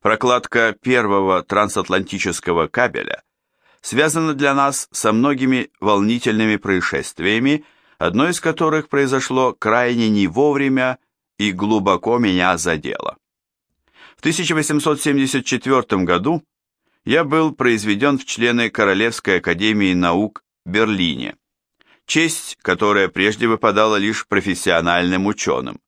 Прокладка первого трансатлантического кабеля связана для нас со многими волнительными происшествиями, одно из которых произошло крайне не вовремя и глубоко меня задело. В 1874 году я был произведен в члены Королевской академии наук Берлине, честь, которая прежде выпадала лишь профессиональным ученым,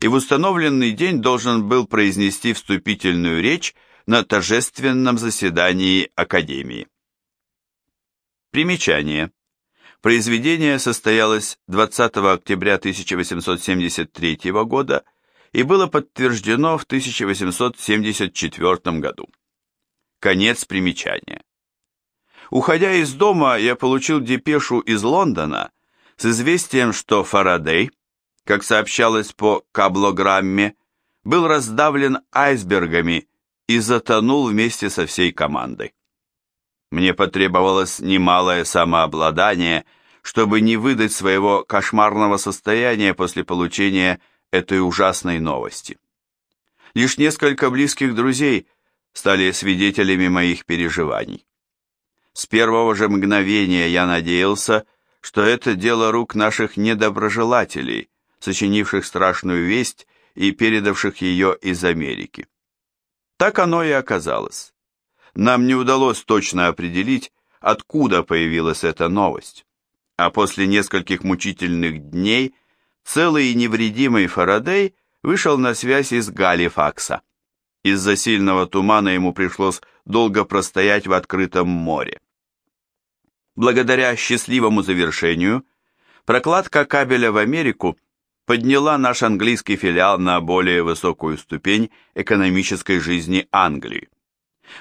и в установленный день должен был произнести вступительную речь на торжественном заседании Академии. Примечание. Произведение состоялось 20 октября 1873 года и было подтверждено в 1874 году. Конец примечания. Уходя из дома, я получил депешу из Лондона с известием, что Фарадей, как сообщалось по каблограмме, был раздавлен айсбергами и затонул вместе со всей командой. Мне потребовалось немалое самообладание, чтобы не выдать своего кошмарного состояния после получения этой ужасной новости. Лишь несколько близких друзей стали свидетелями моих переживаний. С первого же мгновения я надеялся, что это дело рук наших недоброжелателей, сочинивших страшную весть и передавших ее из Америки. Так оно и оказалось нам не удалось точно определить, откуда появилась эта новость. А после нескольких мучительных дней целый и невредимый Фарадей вышел на связь из Галифакса. Из-за сильного тумана ему пришлось долго простоять в открытом море. Благодаря счастливому завершению, прокладка кабеля в Америку подняла наш английский филиал на более высокую ступень экономической жизни Англии.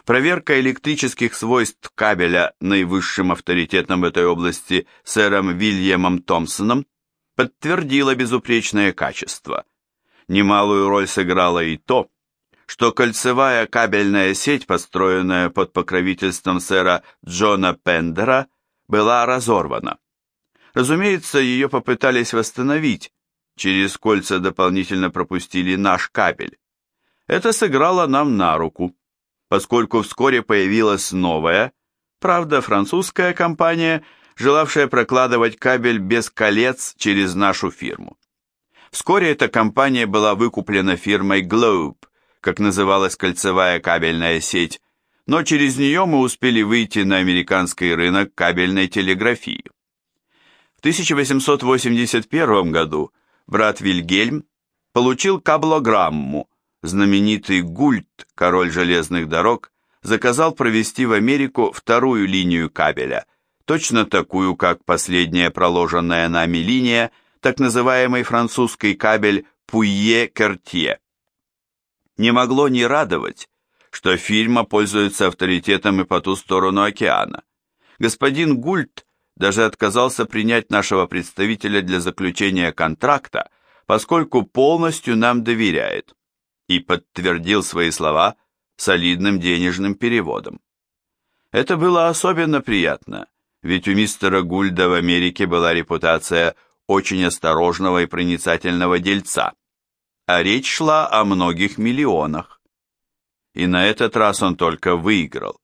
Проверка электрических свойств кабеля наивысшим авторитетом в этой области сэром Вильямом Томпсоном подтвердила безупречное качество. Немалую роль сыграло и то, что кольцевая кабельная сеть, построенная под покровительством сэра Джона Пендера, была разорвана. Разумеется, ее попытались восстановить, через кольца дополнительно пропустили наш кабель. Это сыграло нам на руку поскольку вскоре появилась новая, правда французская компания, желавшая прокладывать кабель без колец через нашу фирму. Вскоре эта компания была выкуплена фирмой Globe, как называлась кольцевая кабельная сеть, но через нее мы успели выйти на американский рынок кабельной телеграфии. В 1881 году брат Вильгельм получил каблограмму, знаменитый Гульт, король железных дорог, заказал провести в Америку вторую линию кабеля, точно такую, как последняя проложенная нами линия, так называемый французский кабель Пуйе-Кертье. Не могло не радовать, что фильма пользуется авторитетом и по ту сторону океана. Господин Гульт даже отказался принять нашего представителя для заключения контракта, поскольку полностью нам доверяет и подтвердил свои слова солидным денежным переводом. Это было особенно приятно, ведь у мистера Гульда в Америке была репутация очень осторожного и проницательного дельца, а речь шла о многих миллионах. И на этот раз он только выиграл.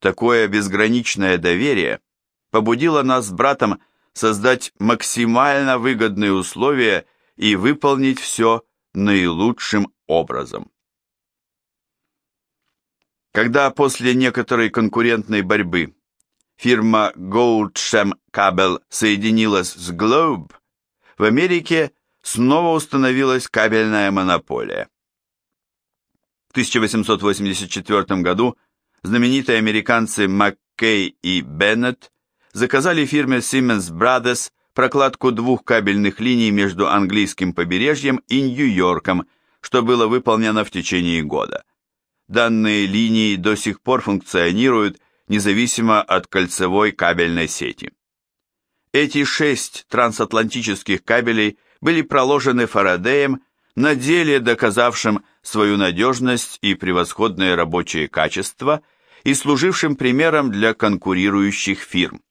Такое безграничное доверие побудило нас с братом создать максимально выгодные условия и выполнить все наилучшим образом. Когда после некоторой конкурентной борьбы фирма Goldsham Cable соединилась с Globe, в Америке снова установилась кабельная монополия. В 1884 году знаменитые американцы Маккей и Беннет заказали фирме Siemens Brothers прокладку двух кабельных линий между английским побережьем и Нью-Йорком что было выполнено в течение года. Данные линии до сих пор функционируют независимо от кольцевой кабельной сети. Эти шесть трансатлантических кабелей были проложены Фарадеем, на деле доказавшим свою надежность и превосходное рабочее качество и служившим примером для конкурирующих фирм.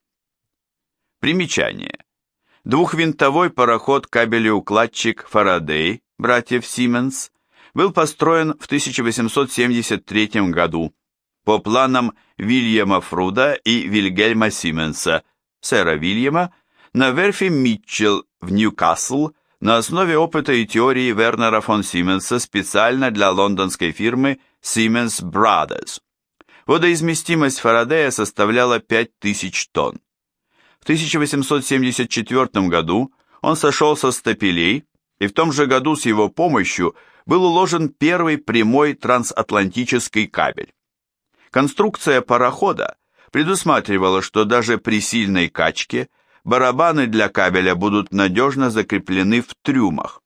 Примечание. Двухвинтовой пароход-кабелеукладчик Фарадей братьев Сименс был построен в 1873 году по планам Вильяма Фруда и Вильгельма Сименса, сэра Вильяма, на верфи Митчелл в Ньюкасл на основе опыта и теории Вернера фон Сименса специально для лондонской фирмы Siemens Brothers. Водоизместимость Фарадея составляла 5000 тонн. В 1874 году он сошел со стапелей, и в том же году с его помощью был уложен первый прямой трансатлантический кабель. Конструкция парохода предусматривала, что даже при сильной качке барабаны для кабеля будут надежно закреплены в трюмах.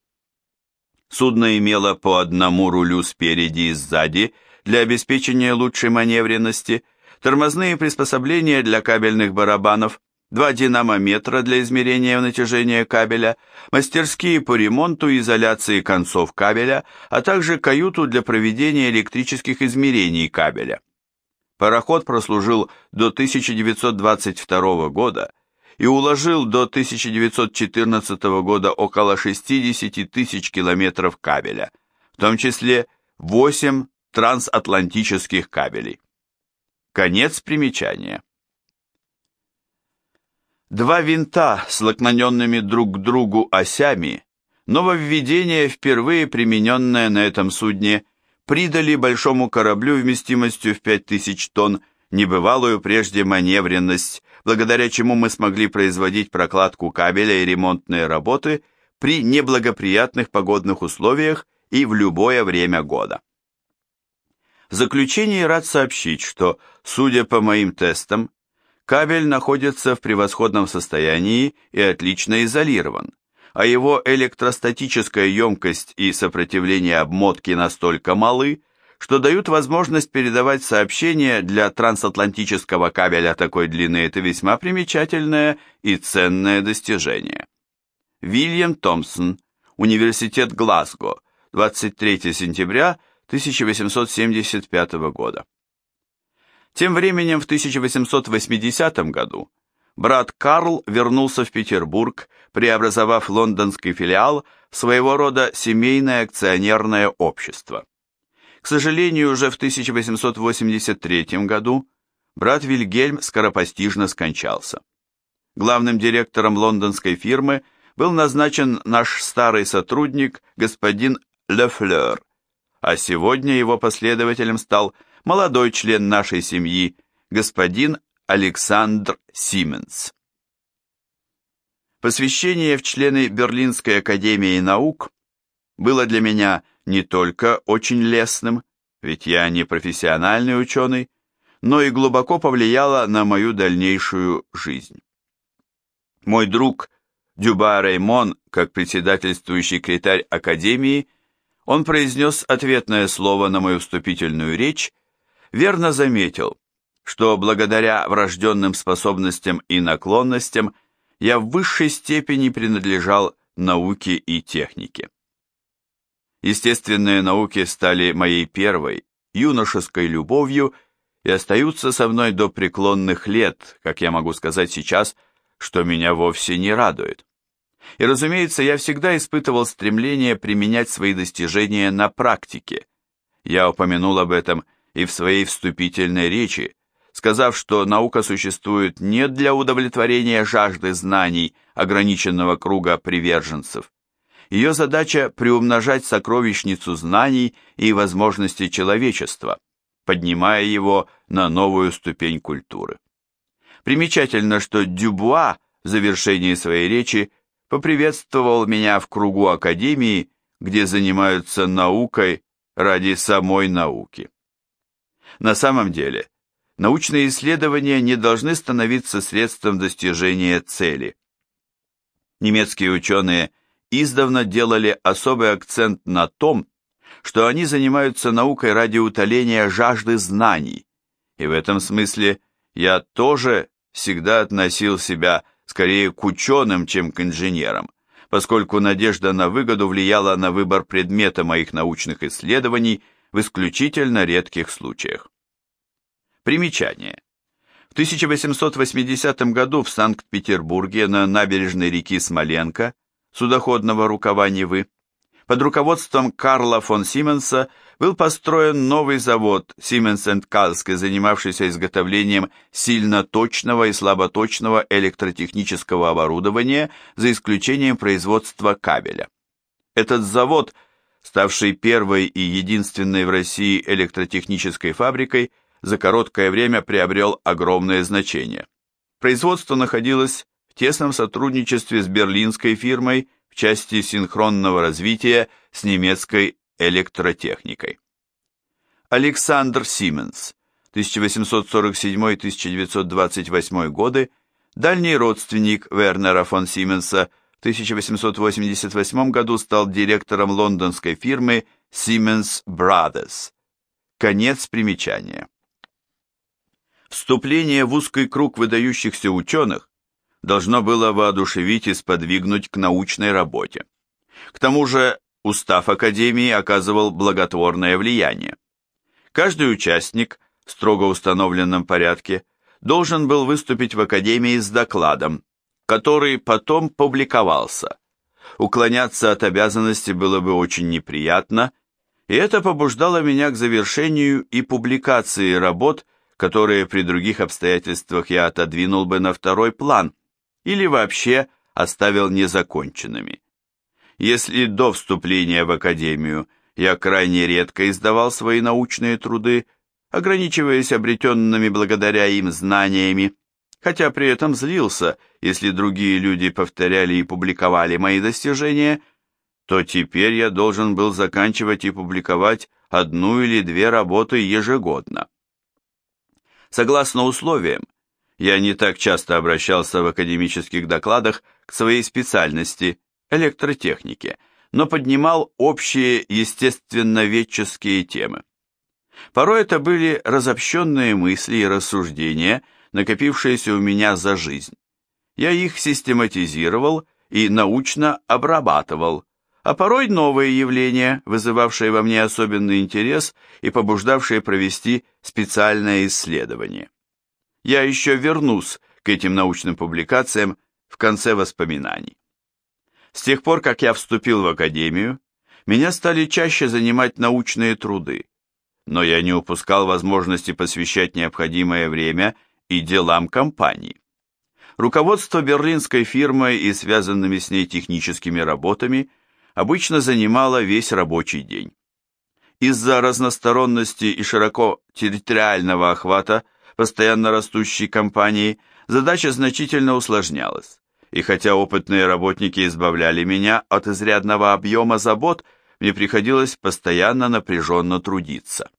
Судно имело по одному рулю спереди и сзади для обеспечения лучшей маневренности, тормозные приспособления для кабельных барабанов, два динамометра для измерения натяжения кабеля, мастерские по ремонту и изоляции концов кабеля, а также каюту для проведения электрических измерений кабеля. Пароход прослужил до 1922 года и уложил до 1914 года около 60 тысяч километров кабеля, в том числе 8 трансатлантических кабелей. Конец примечания. Два винта с наклоненными друг к другу осями, нововведение, впервые примененное на этом судне, придали большому кораблю вместимостью в 5000 тонн небывалую прежде маневренность, благодаря чему мы смогли производить прокладку кабеля и ремонтные работы при неблагоприятных погодных условиях и в любое время года. В заключение рад сообщить, что, судя по моим тестам, Кабель находится в превосходном состоянии и отлично изолирован, а его электростатическая емкость и сопротивление обмотки настолько малы, что дают возможность передавать сообщения для трансатлантического кабеля такой длины это весьма примечательное и ценное достижение. Вильям Томпсон, Университет Глазго, 23 сентября 1875 года. Тем временем в 1880 году брат Карл вернулся в Петербург, преобразовав лондонский филиал в своего рода семейное акционерное общество. К сожалению, уже в 1883 году брат Вильгельм скоропостижно скончался. Главным директором лондонской фирмы был назначен наш старый сотрудник господин Лефлер, а сегодня его последователем стал молодой член нашей семьи, господин Александр Сименс. Посвящение в члены Берлинской академии наук было для меня не только очень лестным, ведь я не профессиональный ученый, но и глубоко повлияло на мою дальнейшую жизнь. Мой друг Дюба Реймон, как председательствующий секретарь Академии, он произнес ответное слово на мою вступительную речь верно заметил, что благодаря врожденным способностям и наклонностям я в высшей степени принадлежал науке и технике. Естественные науки стали моей первой, юношеской любовью и остаются со мной до преклонных лет, как я могу сказать сейчас, что меня вовсе не радует. И, разумеется, я всегда испытывал стремление применять свои достижения на практике. Я упомянул об этом и в своей вступительной речи, сказав, что наука существует не для удовлетворения жажды знаний ограниченного круга приверженцев. Ее задача – приумножать сокровищницу знаний и возможностей человечества, поднимая его на новую ступень культуры. Примечательно, что Дюбуа в завершении своей речи поприветствовал меня в кругу академии, где занимаются наукой ради самой науки. На самом деле, научные исследования не должны становиться средством достижения цели. Немецкие ученые издавна делали особый акцент на том, что они занимаются наукой ради утоления жажды знаний, и в этом смысле я тоже всегда относил себя скорее к ученым, чем к инженерам, поскольку надежда на выгоду влияла на выбор предмета моих научных исследований – в исключительно редких случаях. Примечание. В 1880 году в Санкт-Петербурге на набережной реки Смоленко, судоходного рукава Невы, Под руководством Карла фон Сименса был построен новый завод Siemens Калске, занимавшийся изготовлением сильно точного и слаботочного электротехнического оборудования, за исключением производства кабеля. Этот завод, ставший первой и единственной в России электротехнической фабрикой, за короткое время приобрел огромное значение. Производство находилось в тесном сотрудничестве с берлинской фирмой в части синхронного развития с немецкой электротехникой. Александр Сименс, 1847-1928 годы, дальний родственник Вернера фон Сименса, в 1888 году стал директором лондонской фирмы Siemens Brothers. Конец примечания. Вступление в узкий круг выдающихся ученых должно было воодушевить и сподвигнуть к научной работе. К тому же устав Академии оказывал благотворное влияние. Каждый участник в строго установленном порядке должен был выступить в Академии с докладом, который потом публиковался. Уклоняться от обязанности было бы очень неприятно, и это побуждало меня к завершению и публикации работ, которые при других обстоятельствах я отодвинул бы на второй план или вообще оставил незаконченными. Если до вступления в академию я крайне редко издавал свои научные труды, ограничиваясь обретенными благодаря им знаниями, хотя при этом злился, если другие люди повторяли и публиковали мои достижения, то теперь я должен был заканчивать и публиковать одну или две работы ежегодно. Согласно условиям, я не так часто обращался в академических докладах к своей специальности – электротехнике, но поднимал общие естественноведческие темы. Порой это были разобщенные мысли и рассуждения, накопившиеся у меня за жизнь. Я их систематизировал и научно обрабатывал, а порой новые явления, вызывавшие во мне особенный интерес и побуждавшие провести специальное исследование. Я еще вернусь к этим научным публикациям в конце воспоминаний. С тех пор, как я вступил в академию, меня стали чаще занимать научные труды, но я не упускал возможности посвящать необходимое время и делам компании. Руководство берлинской фирмой и связанными с ней техническими работами обычно занимало весь рабочий день. Из-за разносторонности и широко территориального охвата постоянно растущей компании задача значительно усложнялась, и хотя опытные работники избавляли меня от изрядного объема забот, мне приходилось постоянно напряженно трудиться.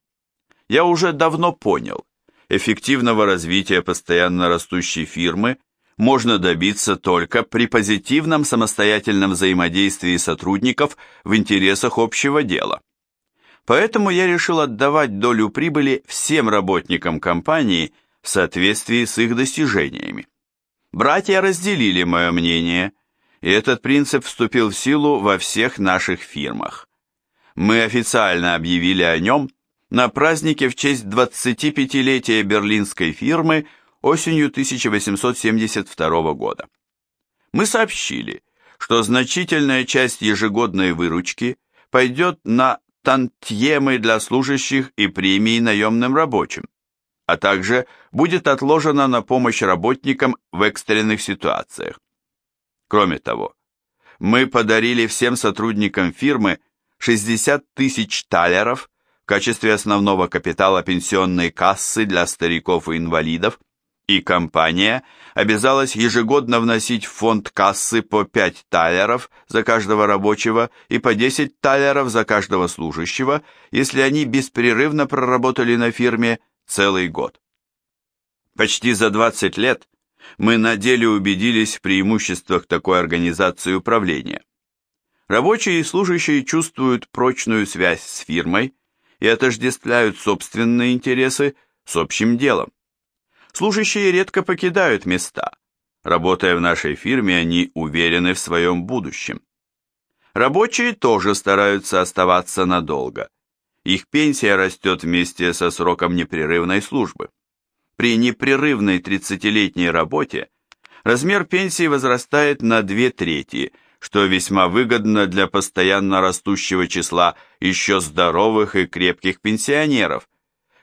Я уже давно понял, эффективного развития постоянно растущей фирмы можно добиться только при позитивном самостоятельном взаимодействии сотрудников в интересах общего дела. Поэтому я решил отдавать долю прибыли всем работникам компании в соответствии с их достижениями. Братья разделили мое мнение, и этот принцип вступил в силу во всех наших фирмах. Мы официально объявили о нем на празднике в честь 25-летия берлинской фирмы – осенью 1872 года. Мы сообщили, что значительная часть ежегодной выручки пойдет на тантьемы для служащих и премии наемным рабочим, а также будет отложена на помощь работникам в экстренных ситуациях. Кроме того, мы подарили всем сотрудникам фирмы 60 тысяч талеров в качестве основного капитала пенсионной кассы для стариков и инвалидов и компания обязалась ежегодно вносить в фонд кассы по 5 талеров за каждого рабочего и по 10 талеров за каждого служащего, если они беспрерывно проработали на фирме целый год. Почти за 20 лет мы на деле убедились в преимуществах такой организации управления. Рабочие и служащие чувствуют прочную связь с фирмой и отождествляют собственные интересы с общим делом. Служащие редко покидают места. Работая в нашей фирме, они уверены в своем будущем. Рабочие тоже стараются оставаться надолго. Их пенсия растет вместе со сроком непрерывной службы. При непрерывной 30-летней работе размер пенсии возрастает на две трети, что весьма выгодно для постоянно растущего числа еще здоровых и крепких пенсионеров,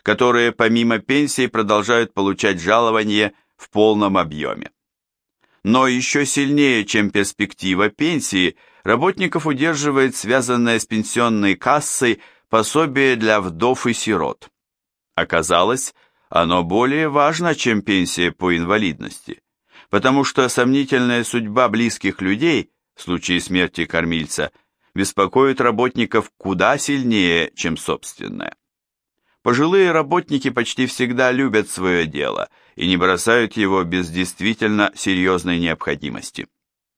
которые помимо пенсии продолжают получать жалование в полном объеме. Но еще сильнее, чем перспектива пенсии, работников удерживает связанное с пенсионной кассой пособие для вдов и сирот. Оказалось, оно более важно, чем пенсия по инвалидности, потому что сомнительная судьба близких людей в случае смерти кормильца беспокоит работников куда сильнее, чем собственная. Пожилые работники почти всегда любят свое дело и не бросают его без действительно серьезной необходимости.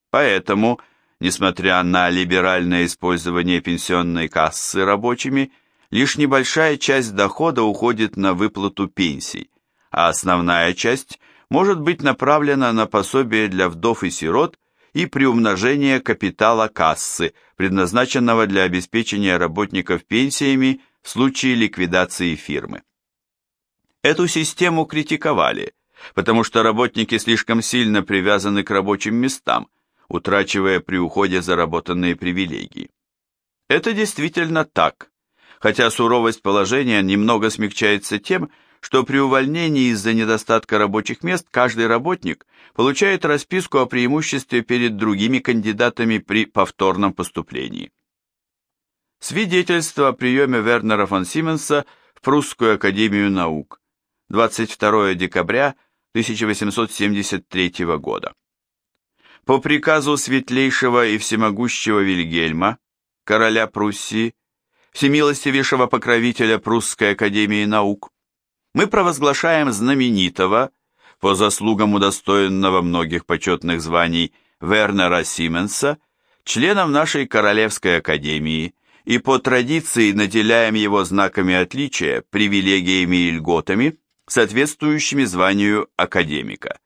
Поэтому, несмотря на либеральное использование пенсионной кассы рабочими, лишь небольшая часть дохода уходит на выплату пенсий, а основная часть может быть направлена на пособие для вдов и сирот и приумножение капитала кассы, предназначенного для обеспечения работников пенсиями в случае ликвидации фирмы. Эту систему критиковали, потому что работники слишком сильно привязаны к рабочим местам, утрачивая при уходе заработанные привилегии. Это действительно так, хотя суровость положения немного смягчается тем, что при увольнении из-за недостатка рабочих мест каждый работник получает расписку о преимуществе перед другими кандидатами при повторном поступлении. Свидетельство о приеме Вернера фон Сименса в Прусскую академию наук 22 декабря 1873 года. По приказу светлейшего и всемогущего Вильгельма, короля Пруссии, всемилостивейшего покровителя Прусской академии наук, мы провозглашаем знаменитого, по заслугам удостоенного многих почетных званий Вернера Сименса, членом нашей Королевской академии и по традиции наделяем его знаками отличия, привилегиями и льготами, соответствующими званию академика.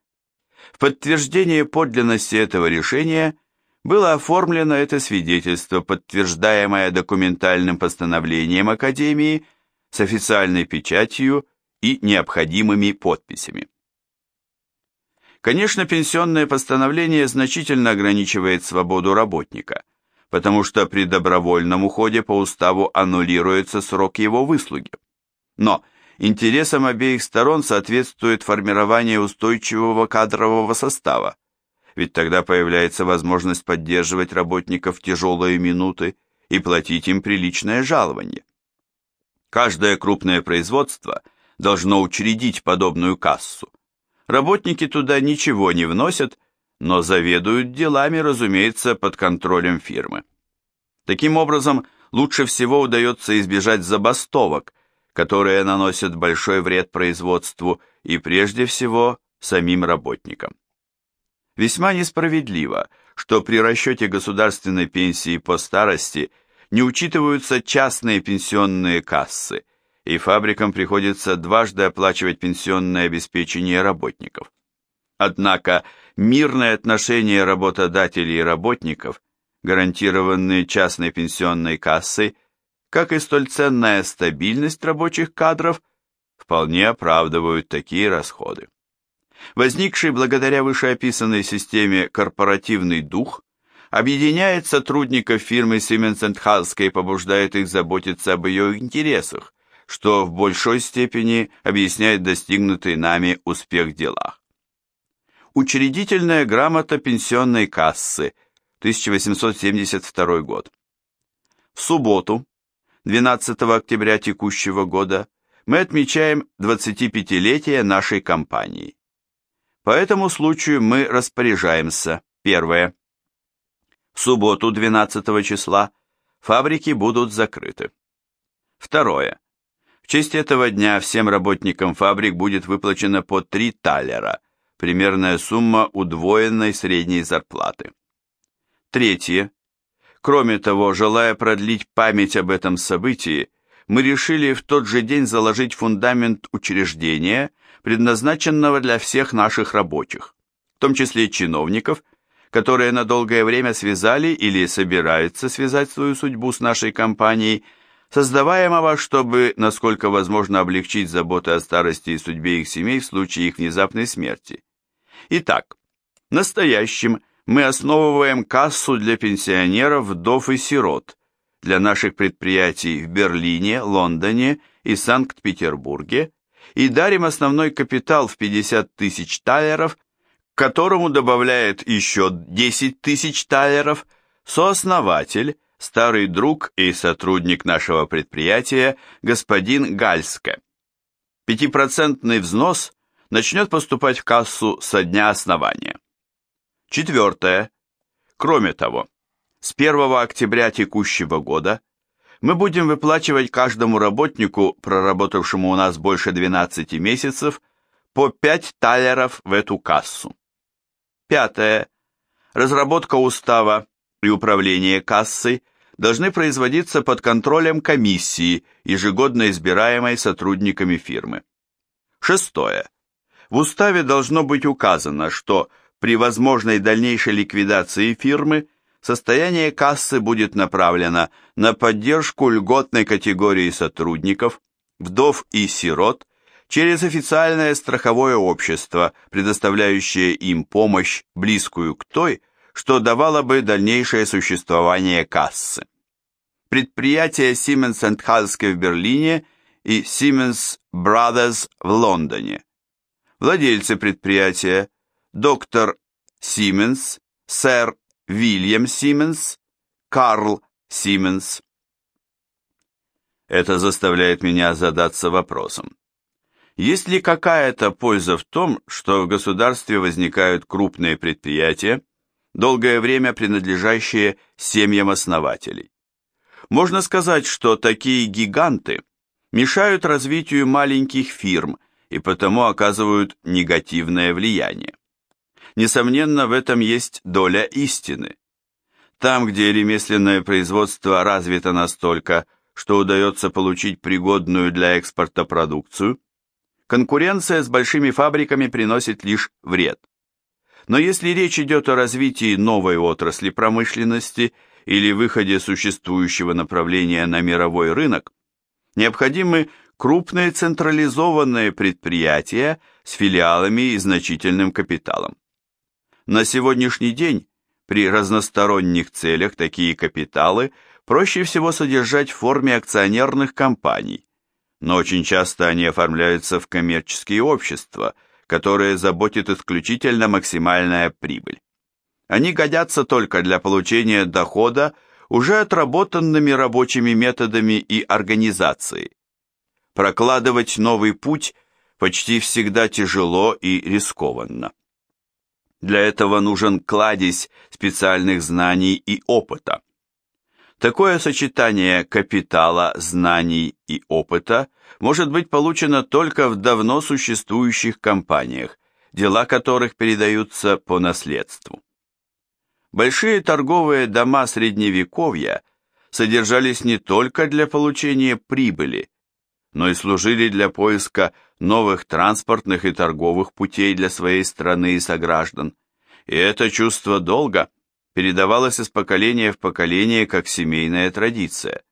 В подтверждение подлинности этого решения было оформлено это свидетельство, подтверждаемое документальным постановлением Академии с официальной печатью и необходимыми подписями. Конечно, пенсионное постановление значительно ограничивает свободу работника, потому что при добровольном уходе по уставу аннулируется срок его выслуги. Но интересам обеих сторон соответствует формирование устойчивого кадрового состава, ведь тогда появляется возможность поддерживать работников в тяжелые минуты и платить им приличное жалование. Каждое крупное производство – должно учредить подобную кассу. Работники туда ничего не вносят, но заведуют делами, разумеется, под контролем фирмы. Таким образом, лучше всего удается избежать забастовок, которые наносят большой вред производству и прежде всего самим работникам. Весьма несправедливо, что при расчете государственной пенсии по старости не учитываются частные пенсионные кассы – и фабрикам приходится дважды оплачивать пенсионное обеспечение работников. Однако мирное отношение работодателей и работников, гарантированные частной пенсионной кассой, как и столь ценная стабильность рабочих кадров, вполне оправдывают такие расходы. Возникший благодаря вышеописанной системе корпоративный дух объединяет сотрудников фирмы Siemens Halske и побуждает их заботиться об ее интересах, что в большой степени объясняет достигнутый нами успех в делах. Учредительная грамота пенсионной кассы, 1872 год. В субботу, 12 октября текущего года, мы отмечаем 25-летие нашей компании. По этому случаю мы распоряжаемся. Первое. В субботу 12 числа фабрики будут закрыты. Второе. В честь этого дня всем работникам фабрик будет выплачено по 3 талера, примерная сумма удвоенной средней зарплаты. Третье. Кроме того, желая продлить память об этом событии, мы решили в тот же день заложить фундамент учреждения, предназначенного для всех наших рабочих, в том числе чиновников, которые на долгое время связали или собираются связать свою судьбу с нашей компанией – создаваемого, чтобы, насколько возможно, облегчить заботы о старости и судьбе их семей в случае их внезапной смерти. Итак, настоящим мы основываем кассу для пенсионеров, вдов и сирот для наших предприятий в Берлине, Лондоне и Санкт-Петербурге и дарим основной капитал в 50 тысяч талеров, к которому добавляет еще 10 тысяч талеров сооснователь, старый друг и сотрудник нашего предприятия господин Гальске. Пятипроцентный взнос начнет поступать в кассу со дня основания. Четвертое. Кроме того, с 1 октября текущего года мы будем выплачивать каждому работнику, проработавшему у нас больше 12 месяцев, по 5 талеров в эту кассу. Пятое. Разработка устава и управление кассой должны производиться под контролем комиссии, ежегодно избираемой сотрудниками фирмы. Шестое. В уставе должно быть указано, что при возможной дальнейшей ликвидации фирмы состояние кассы будет направлено на поддержку льготной категории сотрудников, вдов и сирот через официальное страховое общество, предоставляющее им помощь, близкую к той, что давало бы дальнейшее существование кассы. Предприятия Siemens Halske в Берлине и Siemens Brothers в Лондоне. Владельцы предприятия доктор Сименс, сэр Вильям Сименс, Карл Сименс. Это заставляет меня задаться вопросом. Есть ли какая-то польза в том, что в государстве возникают крупные предприятия, долгое время принадлежащие семьям основателей? Можно сказать, что такие гиганты мешают развитию маленьких фирм и потому оказывают негативное влияние. Несомненно, в этом есть доля истины. Там, где ремесленное производство развито настолько, что удается получить пригодную для экспорта продукцию, конкуренция с большими фабриками приносит лишь вред. Но если речь идет о развитии новой отрасли промышленности или выходе существующего направления на мировой рынок, необходимы крупные централизованные предприятия с филиалами и значительным капиталом. На сегодняшний день при разносторонних целях такие капиталы проще всего содержать в форме акционерных компаний, но очень часто они оформляются в коммерческие общества, которые заботят исключительно максимальная прибыль. Они годятся только для получения дохода уже отработанными рабочими методами и организацией. Прокладывать новый путь почти всегда тяжело и рискованно. Для этого нужен кладезь специальных знаний и опыта. Такое сочетание капитала, знаний и опыта может быть получено только в давно существующих компаниях, дела которых передаются по наследству. Большие торговые дома Средневековья содержались не только для получения прибыли, но и служили для поиска новых транспортных и торговых путей для своей страны и сограждан, и это чувство долга передавалось из поколения в поколение как семейная традиция.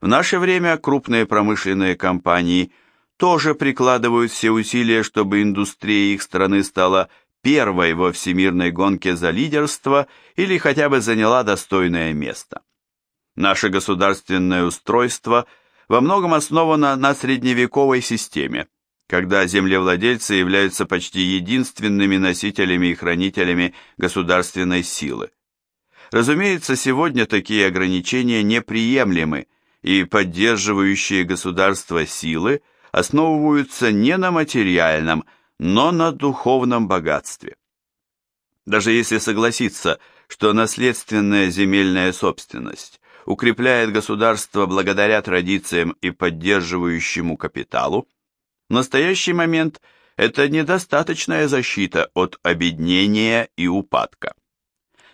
В наше время крупные промышленные компании тоже прикладывают все усилия, чтобы индустрия их страны стала первой во всемирной гонке за лидерство или хотя бы заняла достойное место. Наше государственное устройство во многом основано на средневековой системе, когда землевладельцы являются почти единственными носителями и хранителями государственной силы. Разумеется, сегодня такие ограничения неприемлемы, и поддерживающие государство силы основываются не на материальном, но на духовном богатстве. Даже если согласиться, что наследственная земельная собственность укрепляет государство благодаря традициям и поддерживающему капиталу, в настоящий момент это недостаточная защита от обеднения и упадка.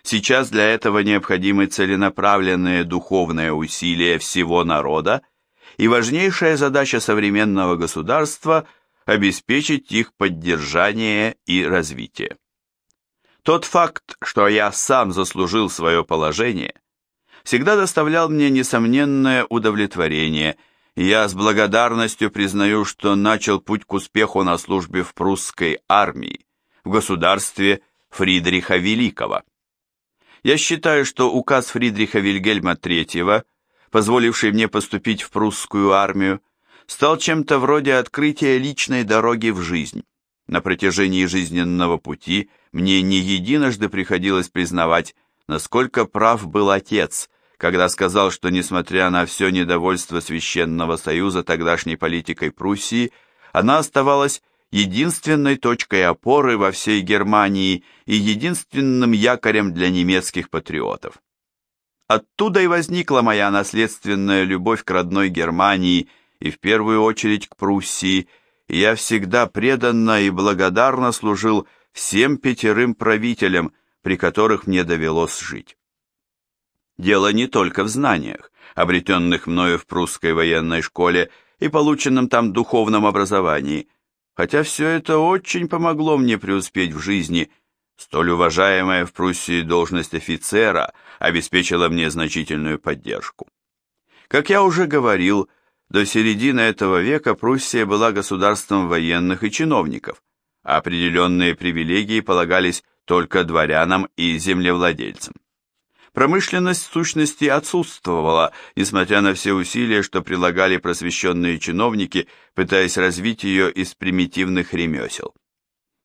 Сейчас для этого необходимы целенаправленные духовные усилия всего народа, и важнейшая задача современного государства – обеспечить их поддержание и развитие. Тот факт, что я сам заслужил свое положение, всегда доставлял мне несомненное удовлетворение – я с благодарностью признаю, что начал путь к успеху на службе в прусской армии, в государстве, Фридриха Великого. Я считаю, что указ Фридриха Вильгельма III, позволивший мне поступить в прусскую армию, стал чем-то вроде открытия личной дороги в жизнь. На протяжении жизненного пути мне не единожды приходилось признавать, насколько прав был отец, когда сказал, что несмотря на все недовольство Священного Союза тогдашней политикой Пруссии, она оставалась единственной точкой опоры во всей Германии и единственным якорем для немецких патриотов. Оттуда и возникла моя наследственная любовь к родной Германии и в первую очередь к Пруссии, и я всегда преданно и благодарно служил всем пятерым правителям, при которых мне довелось жить. Дело не только в знаниях, обретенных мною в прусской военной школе и полученном там духовном образовании, хотя все это очень помогло мне преуспеть в жизни, столь уважаемая в Пруссии должность офицера обеспечила мне значительную поддержку. Как я уже говорил, до середины этого века Пруссия была государством военных и чиновников, а определенные привилегии полагались только дворянам и землевладельцам. Промышленность в сущности отсутствовала, несмотря на все усилия, что прилагали просвещенные чиновники, пытаясь развить ее из примитивных ремесел.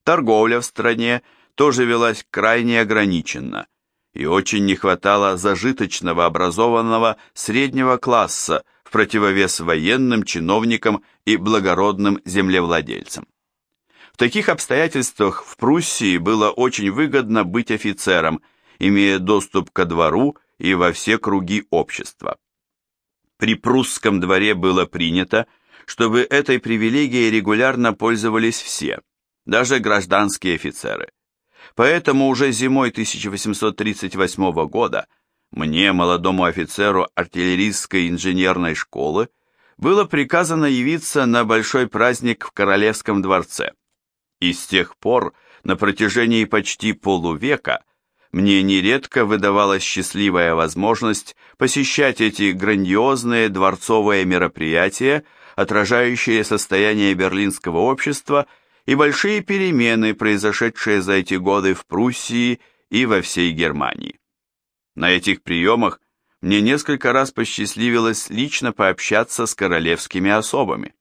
Торговля в стране тоже велась крайне ограниченно, и очень не хватало зажиточного образованного среднего класса в противовес военным чиновникам и благородным землевладельцам. В таких обстоятельствах в Пруссии было очень выгодно быть офицером – имея доступ ко двору и во все круги общества. При прусском дворе было принято, чтобы этой привилегией регулярно пользовались все, даже гражданские офицеры. Поэтому уже зимой 1838 года мне, молодому офицеру артиллерийской инженерной школы, было приказано явиться на большой праздник в Королевском дворце. И с тех пор, на протяжении почти полувека, мне нередко выдавалась счастливая возможность посещать эти грандиозные дворцовые мероприятия, отражающие состояние берлинского общества и большие перемены, произошедшие за эти годы в Пруссии и во всей Германии. На этих приемах мне несколько раз посчастливилось лично пообщаться с королевскими особами.